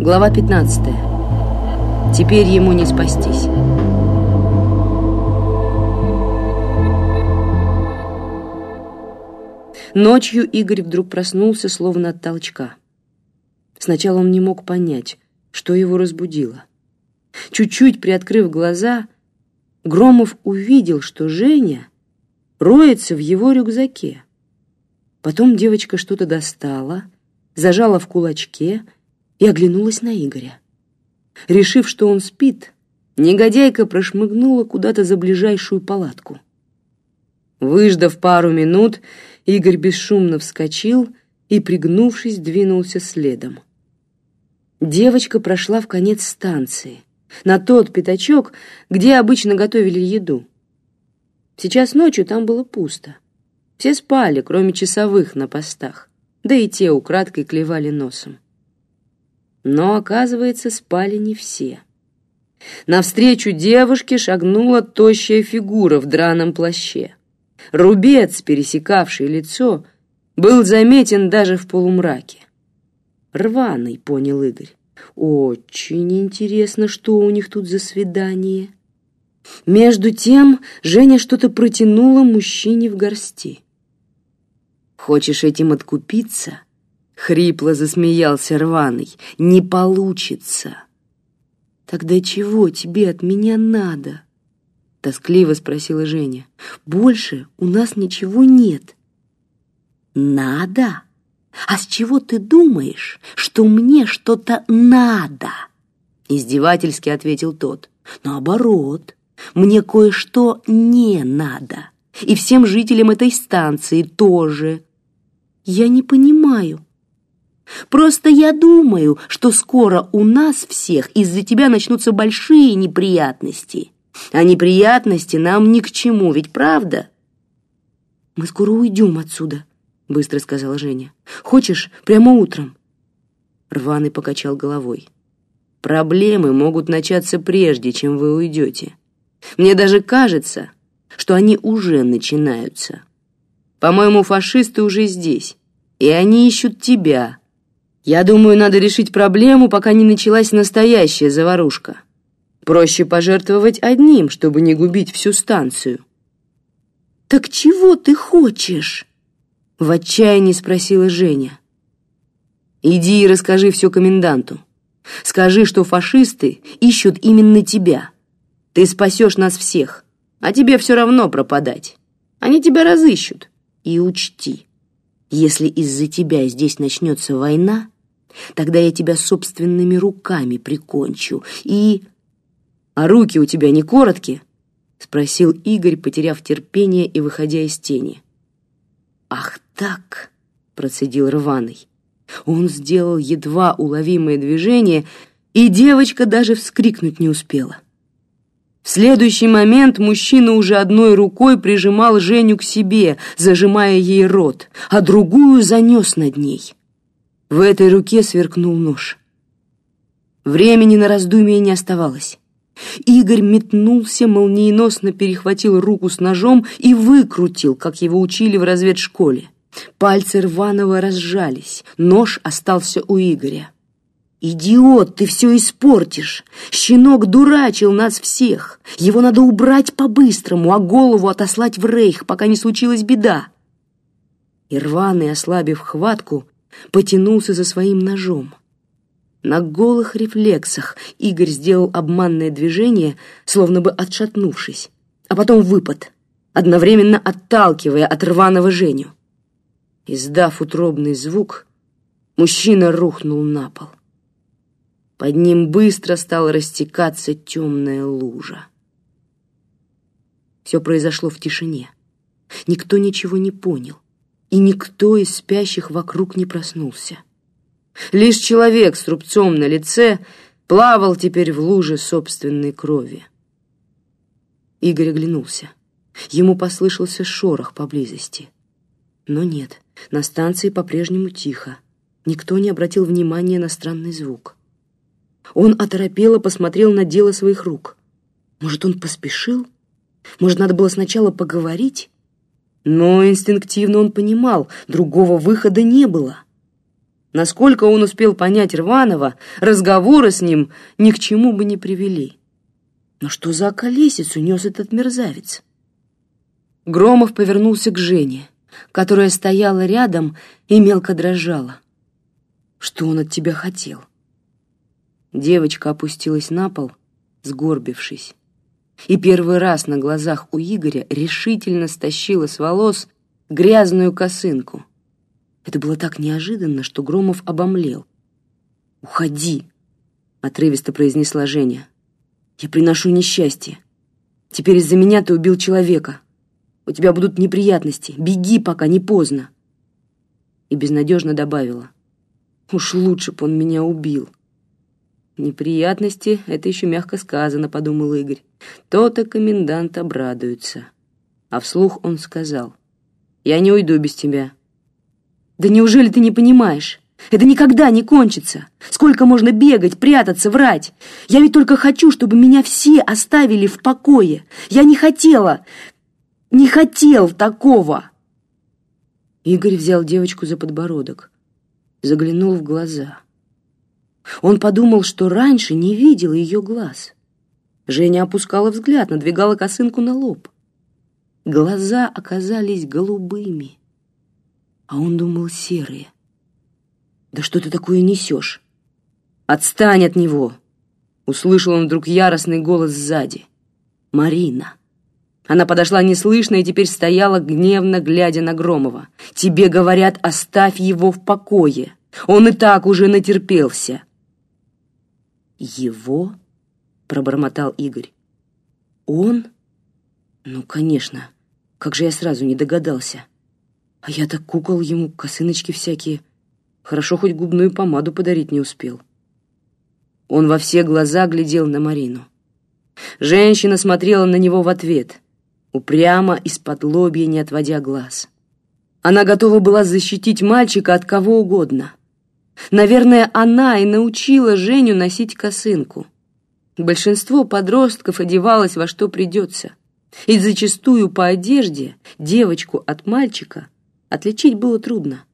Глава 15. Теперь ему не спастись. Ночью Игорь вдруг проснулся, словно от толчка. Сначала он не мог понять, что его разбудило. Чуть-чуть приоткрыв глаза, Громов увидел, что Женя роется в его рюкзаке. Потом девочка что-то достала, зажала в кулачке и оглянулась на Игоря. Решив, что он спит, негодяйка прошмыгнула куда-то за ближайшую палатку. Выждав пару минут, Игорь бесшумно вскочил и, пригнувшись, двинулся следом. Девочка прошла в конец станции, на тот пятачок, где обычно готовили еду. Сейчас ночью там было пусто. Все спали, кроме часовых на постах, да и те украдкой клевали носом. Но, оказывается, спали не все. Навстречу девушке шагнула тощая фигура в драном плаще. Рубец, пересекавший лицо, был заметен даже в полумраке. Рваный, понял Игорь. Очень интересно, что у них тут за свидание. Между тем Женя что-то протянула мужчине в горсти. «Хочешь этим откупиться?» — хрипло засмеялся рваный. «Не получится». «Тогда чего тебе от меня надо?» — тоскливо спросила Женя. «Больше у нас ничего нет». «Надо? А с чего ты думаешь, что мне что-то надо?» Издевательски ответил тот. «Наоборот, мне кое-что не надо. И всем жителям этой станции тоже». «Я не понимаю», Просто я думаю, что скоро у нас всех из-за тебя начнутся большие неприятности. А неприятности нам ни к чему, ведь правда? Мы скоро уйдем отсюда, быстро сказала Женя. Хочешь, прямо утром? Рваный покачал головой. Проблемы могут начаться прежде, чем вы уйдете. Мне даже кажется, что они уже начинаются. По-моему, фашисты уже здесь, и они ищут тебя. Я думаю, надо решить проблему, пока не началась настоящая заварушка. Проще пожертвовать одним, чтобы не губить всю станцию. «Так чего ты хочешь?» — в отчаянии спросила Женя. «Иди и расскажи все коменданту. Скажи, что фашисты ищут именно тебя. Ты спасешь нас всех, а тебе все равно пропадать. Они тебя разыщут. И учти, если из-за тебя здесь начнется война, тогда я тебя собственными руками прикончу и...» «А руки у тебя не короткие?» — спросил Игорь, потеряв терпение и выходя из тени. «Ах так!» — процедил рваный. Он сделал едва уловимое движение, и девочка даже вскрикнуть не успела. В следующий момент мужчина уже одной рукой прижимал Женю к себе, зажимая ей рот, а другую занес над ней. В этой руке сверкнул нож. Времени на раздумие не оставалось. Игорь метнулся, молниеносно перехватил руку с ножом и выкрутил, как его учили в разведшколе. Пальцы Рванова разжались, нож остался у Игоря. «Идиот, ты все испортишь! Щенок дурачил нас всех! Его надо убрать по-быстрому, а голову отослать в рейх, пока не случилась беда!» И ослабив хватку, потянулся за своим ножом. На голых рефлексах Игорь сделал обманное движение, словно бы отшатнувшись, а потом выпад, одновременно отталкивая от рваного Женю. Издав утробный звук, мужчина рухнул на пол. Под ним быстро стала растекаться темная лужа. Все произошло в тишине. Никто ничего не понял, и никто из спящих вокруг не проснулся. Лишь человек с рубцом на лице плавал теперь в луже собственной крови. Игорь оглянулся. Ему послышался шорох поблизости. Но нет, на станции по-прежнему тихо. Никто не обратил внимания на странный звук. Он оторопело посмотрел на дело своих рук. Может, он поспешил? Может, надо было сначала поговорить? Но инстинктивно он понимал, другого выхода не было. Насколько он успел понять Рванова, разговоры с ним ни к чему бы не привели. Но что за околесицу нес этот мерзавец? Громов повернулся к Жене, которая стояла рядом и мелко дрожала. Что он от тебя хотел? Девочка опустилась на пол, сгорбившись, и первый раз на глазах у Игоря решительно стащила с волос грязную косынку. Это было так неожиданно, что Громов обомлел. «Уходи!» — отрывисто произнесла Женя. «Я приношу несчастье. Теперь из-за меня ты убил человека. У тебя будут неприятности. Беги, пока не поздно!» И безнадежно добавила. «Уж лучше б он меня убил!» «Неприятности — это еще мягко сказано», — подумал Игорь. «То-то комендант обрадуется». А вслух он сказал. «Я не уйду без тебя. Да неужели ты не понимаешь? Это никогда не кончится. Сколько можно бегать, прятаться, врать? Я ведь только хочу, чтобы меня все оставили в покое. Я не хотела, не хотел такого. Игорь взял девочку за подбородок, заглянул в глаза. Он подумал, что раньше не видел ее глаз. Женя опускала взгляд, надвигала косынку на лоб. Глаза оказались голубыми а он думал серые. «Да что ты такое несешь? Отстань от него!» Услышал он вдруг яростный голос сзади. «Марина!» Она подошла неслышно и теперь стояла, гневно глядя на Громова. «Тебе говорят, оставь его в покое. Он и так уже натерпелся». «Его?» — пробормотал Игорь. «Он? Ну, конечно. Как же я сразу не догадался». А я так кукол ему, косыночки всякие. Хорошо, хоть губную помаду подарить не успел. Он во все глаза глядел на Марину. Женщина смотрела на него в ответ, упрямо из-под лобья, не отводя глаз. Она готова была защитить мальчика от кого угодно. Наверное, она и научила Женю носить косынку. Большинство подростков одевалось во что придется. И зачастую по одежде девочку от мальчика – Отличить было трудно.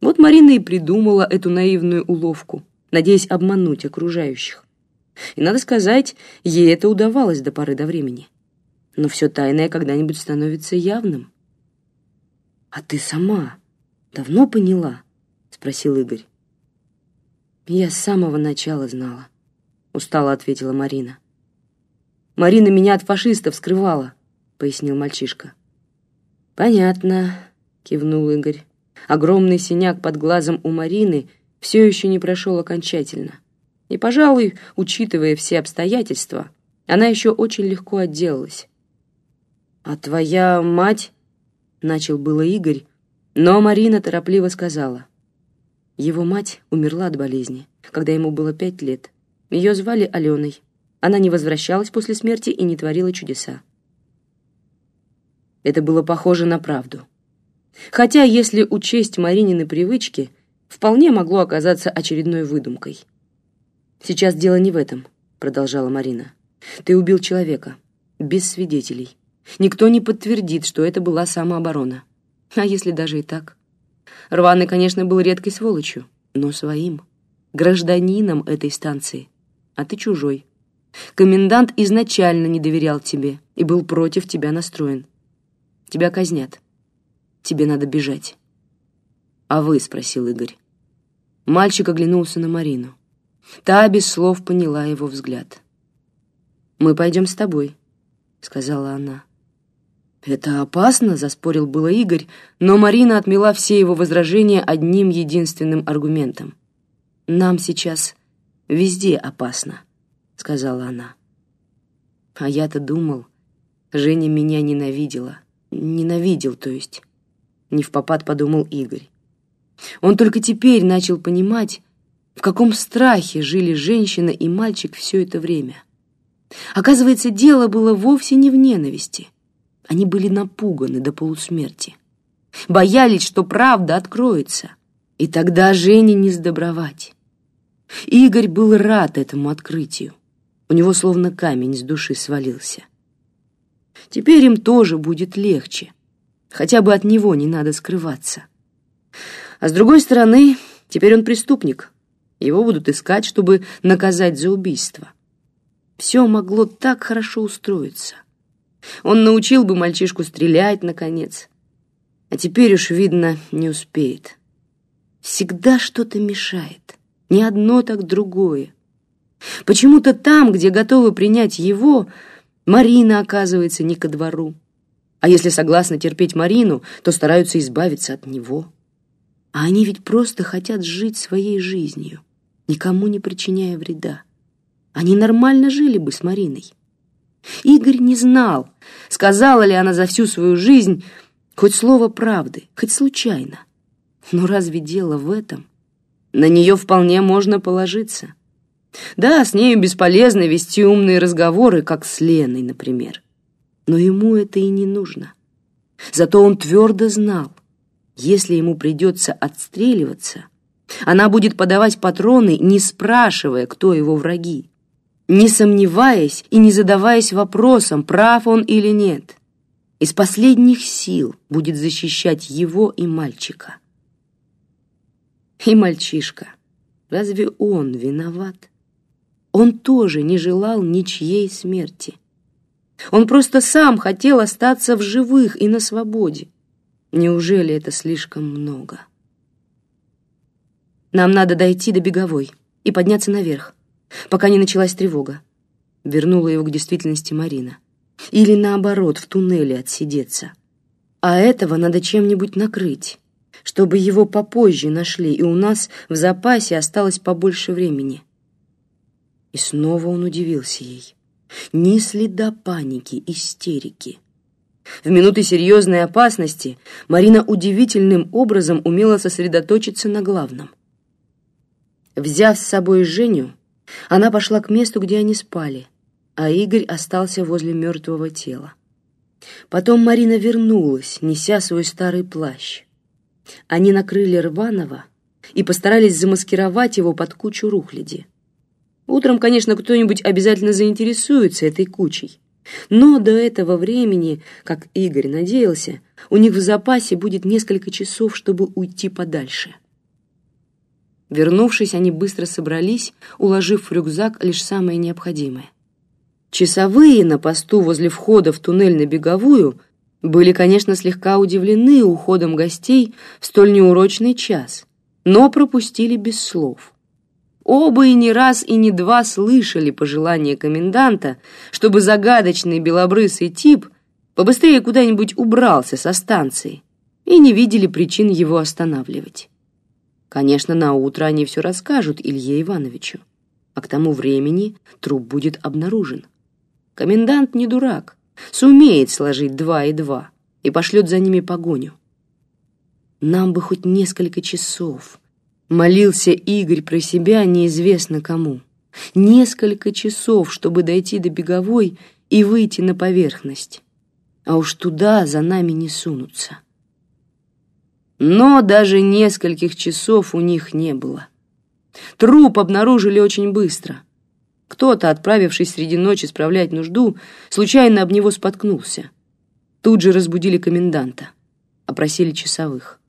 Вот Марина и придумала эту наивную уловку, надеясь обмануть окружающих. И, надо сказать, ей это удавалось до поры до времени. Но все тайное когда-нибудь становится явным. «А ты сама давно поняла?» — спросил Игорь. «Я с самого начала знала», — устало ответила Марина. «Марина меня от фашистов скрывала», — пояснил мальчишка. «Понятно», — кивнул Игорь. Огромный синяк под глазом у Марины все еще не прошел окончательно. И, пожалуй, учитывая все обстоятельства, она еще очень легко отделалась. «А твоя мать?» — начал было Игорь, но Марина торопливо сказала. Его мать умерла от болезни, когда ему было пять лет. Ее звали Аленой. Она не возвращалась после смерти и не творила чудеса. Это было похоже на правду. Хотя, если учесть Маринины привычки, вполне могло оказаться очередной выдумкой. «Сейчас дело не в этом», — продолжала Марина. «Ты убил человека. Без свидетелей. Никто не подтвердит, что это была самооборона. А если даже и так? Рваный, конечно, был редкой сволочью, но своим. Гражданином этой станции. А ты чужой. Комендант изначально не доверял тебе и был против тебя настроен. Тебя казнят. Тебе надо бежать». «А вы?» — спросил Игорь. Мальчик оглянулся на Марину. Та без слов поняла его взгляд. «Мы пойдем с тобой», — сказала она. «Это опасно», — заспорил было Игорь, но Марина отмела все его возражения одним единственным аргументом. «Нам сейчас везде опасно», — сказала она. А я-то думал, Женя меня ненавидела. Ненавидел, то есть. Не в попад подумал Игорь. Он только теперь начал понимать, в каком страхе жили женщина и мальчик все это время. Оказывается, дело было вовсе не в ненависти. Они были напуганы до полусмерти. Боялись, что правда откроется, и тогда Жене не сдобровать. Игорь был рад этому открытию. У него словно камень с души свалился. Теперь им тоже будет легче — Хотя бы от него не надо скрываться. А с другой стороны, Теперь он преступник. Его будут искать, чтобы наказать за убийство. Все могло так хорошо устроиться. Он научил бы мальчишку стрелять, наконец. А теперь уж, видно, не успеет. Всегда что-то мешает. Не одно, так другое. Почему-то там, где готовы принять его, Марина оказывается не ко двору. А если согласны терпеть Марину, то стараются избавиться от него. А они ведь просто хотят жить своей жизнью, никому не причиняя вреда. Они нормально жили бы с Мариной. Игорь не знал, сказала ли она за всю свою жизнь хоть слово правды, хоть случайно. Но разве дело в этом? На нее вполне можно положиться. Да, с нею бесполезно вести умные разговоры, как с Леной, например. Но ему это и не нужно. Зато он твердо знал, если ему придется отстреливаться, она будет подавать патроны, не спрашивая, кто его враги не сомневаясь и не задаваясь вопросом, прав он или нет. Из последних сил будет защищать его и мальчика. И мальчишка, разве он виноват? Он тоже не желал ничьей смерти. Он просто сам хотел остаться в живых и на свободе. Неужели это слишком много? Нам надо дойти до беговой и подняться наверх пока не началась тревога. Вернула его к действительности Марина. Или наоборот, в туннеле отсидеться. А этого надо чем-нибудь накрыть, чтобы его попозже нашли, и у нас в запасе осталось побольше времени. И снова он удивился ей. Ни следа паники, истерики. В минуты серьезной опасности Марина удивительным образом умела сосредоточиться на главном. Взяв с собой Женю, она пошла к месту, где они спали, а Игорь остался возле мертвого тела. Потом Марина вернулась, неся свой старый плащ. Они накрыли Рванова и постарались замаскировать его под кучу рухляди. Утром, конечно, кто-нибудь обязательно заинтересуется этой кучей. Но до этого времени, как Игорь надеялся, у них в запасе будет несколько часов, чтобы уйти подальше. Вернувшись, они быстро собрались, уложив в рюкзак лишь самое необходимое. Часовые на посту возле входа в туннель на Беговую были, конечно, слегка удивлены уходом гостей в столь неурочный час, но пропустили без слов. Оба и не раз, и не два слышали пожелание коменданта, чтобы загадочный белобрысый тип побыстрее куда-нибудь убрался со станции, и не видели причин его останавливать. Конечно, на утро они все расскажут Илье Ивановичу, а к тому времени труп будет обнаружен. Комендант не дурак, сумеет сложить два и два и пошлет за ними погоню. Нам бы хоть несколько часов. Молился Игорь про себя неизвестно кому. Несколько часов, чтобы дойти до беговой и выйти на поверхность. А уж туда за нами не сунутся. Но даже нескольких часов у них не было. Труп обнаружили очень быстро. Кто-то, отправившись среди ночи справлять нужду, случайно об него споткнулся. Тут же разбудили коменданта, опросили часовых.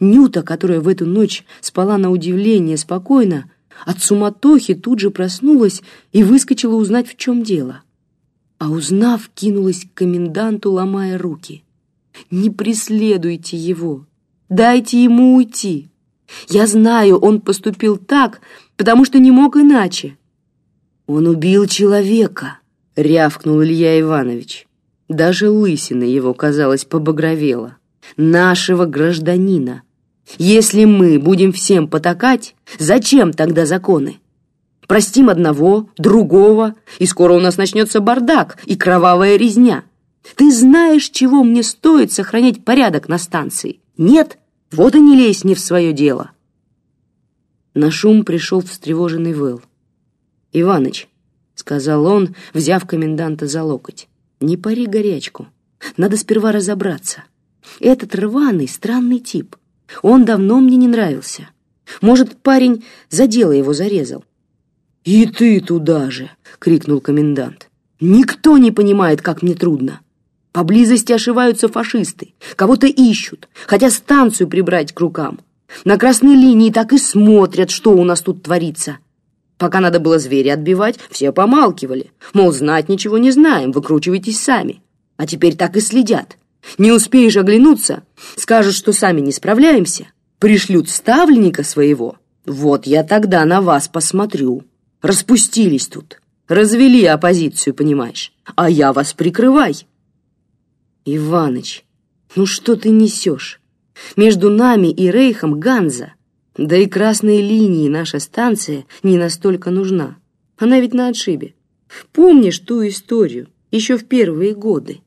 Нюта, которая в эту ночь спала на удивление спокойно, от суматохи тут же проснулась и выскочила узнать, в чем дело. А узнав, кинулась к коменданту, ломая руки. «Не преследуйте его! Дайте ему уйти. Я знаю, он поступил так, потому что не мог иначе. Он убил человека, рявкнул Илья Иванович. Даже лысина его, казалось, побагровела. Нашего гражданина. Если мы будем всем потакать, зачем тогда законы? Простим одного, другого, и скоро у нас начнется бардак и кровавая резня. Ты знаешь, чего мне стоит сохранять порядок на станции? Нет? Вот и не лезь не в свое дело. На шум пришел встревоженный Вэл. «Иваныч», — сказал он, взяв коменданта за локоть, — «не пари горячку. Надо сперва разобраться. Этот рваный, странный тип. Он давно мне не нравился. Может, парень за дело его зарезал». «И ты туда же!» — крикнул комендант. «Никто не понимает, как мне трудно. Поблизости ошиваются фашисты, кого-то ищут, хотя станцию прибрать к рукам. На красной линии так и смотрят, что у нас тут творится. Пока надо было зверя отбивать, все помалкивали. Мол, знать ничего не знаем, выкручивайтесь сами. А теперь так и следят. Не успеешь оглянуться, скажут, что сами не справляемся, пришлют ставленника своего. Вот я тогда на вас посмотрю. Распустились тут, развели оппозицию, понимаешь, а я вас прикрывай. Иваныч, ну что ты несешь? Между нами и Рейхом Ганза. Да и красной линии наша станция не настолько нужна. Она ведь на отшибе. Помнишь ту историю еще в первые годы?